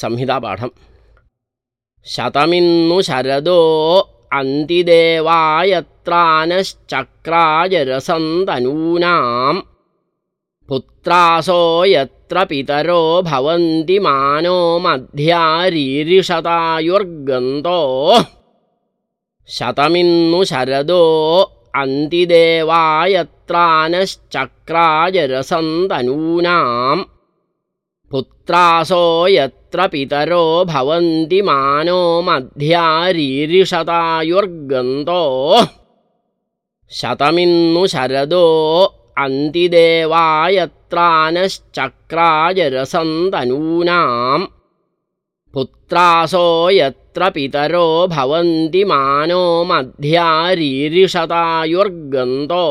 संहितापाठम् शतमिन्नु शरदो अन्तिदेवायत्रानश्चक्रायरसन्तनूनाम् पुत्रासो यत्र पितरो भवन्ति मानो मध्यारीरिषतायुर्गन्तो शतमिन्नु शरदो अन्तिदेवायत्रानश्चक्रायरसन्तनूनाम् पुत्रासो यत्र पितरो भवन्ति मानो मध्यारीरिषतायुर्गन्तो। शतमिन्नु शरदो अन्तिदेवायत्रानश्चक्रायरसन्तनूनाम् पुत्रासो यत्र पितरो भवन्ति मानो मध्यारीरिषतायुर्गन्तो